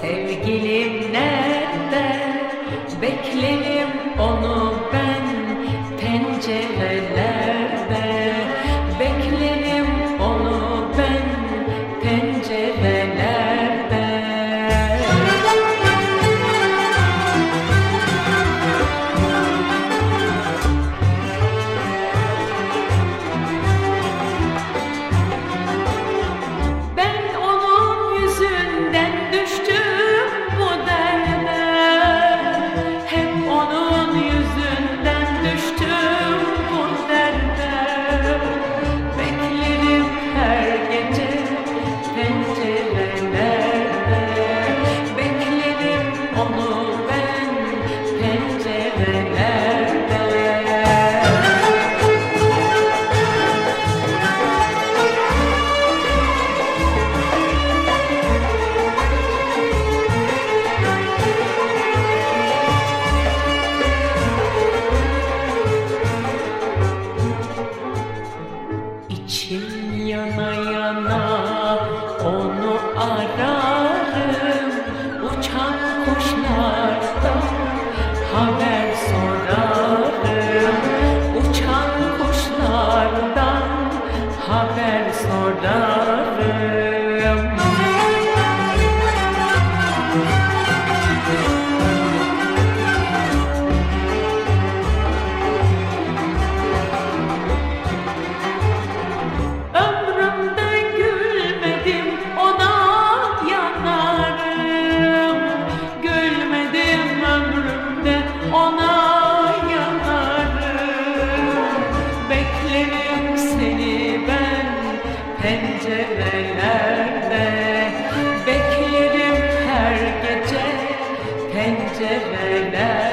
Sevgilim nerede? Beklenir sana onu ararım. Uçan kuşlardan haber sorarım. Uçan kuşlardan haber pencerelerde Beklerim her gece. Pencerelerde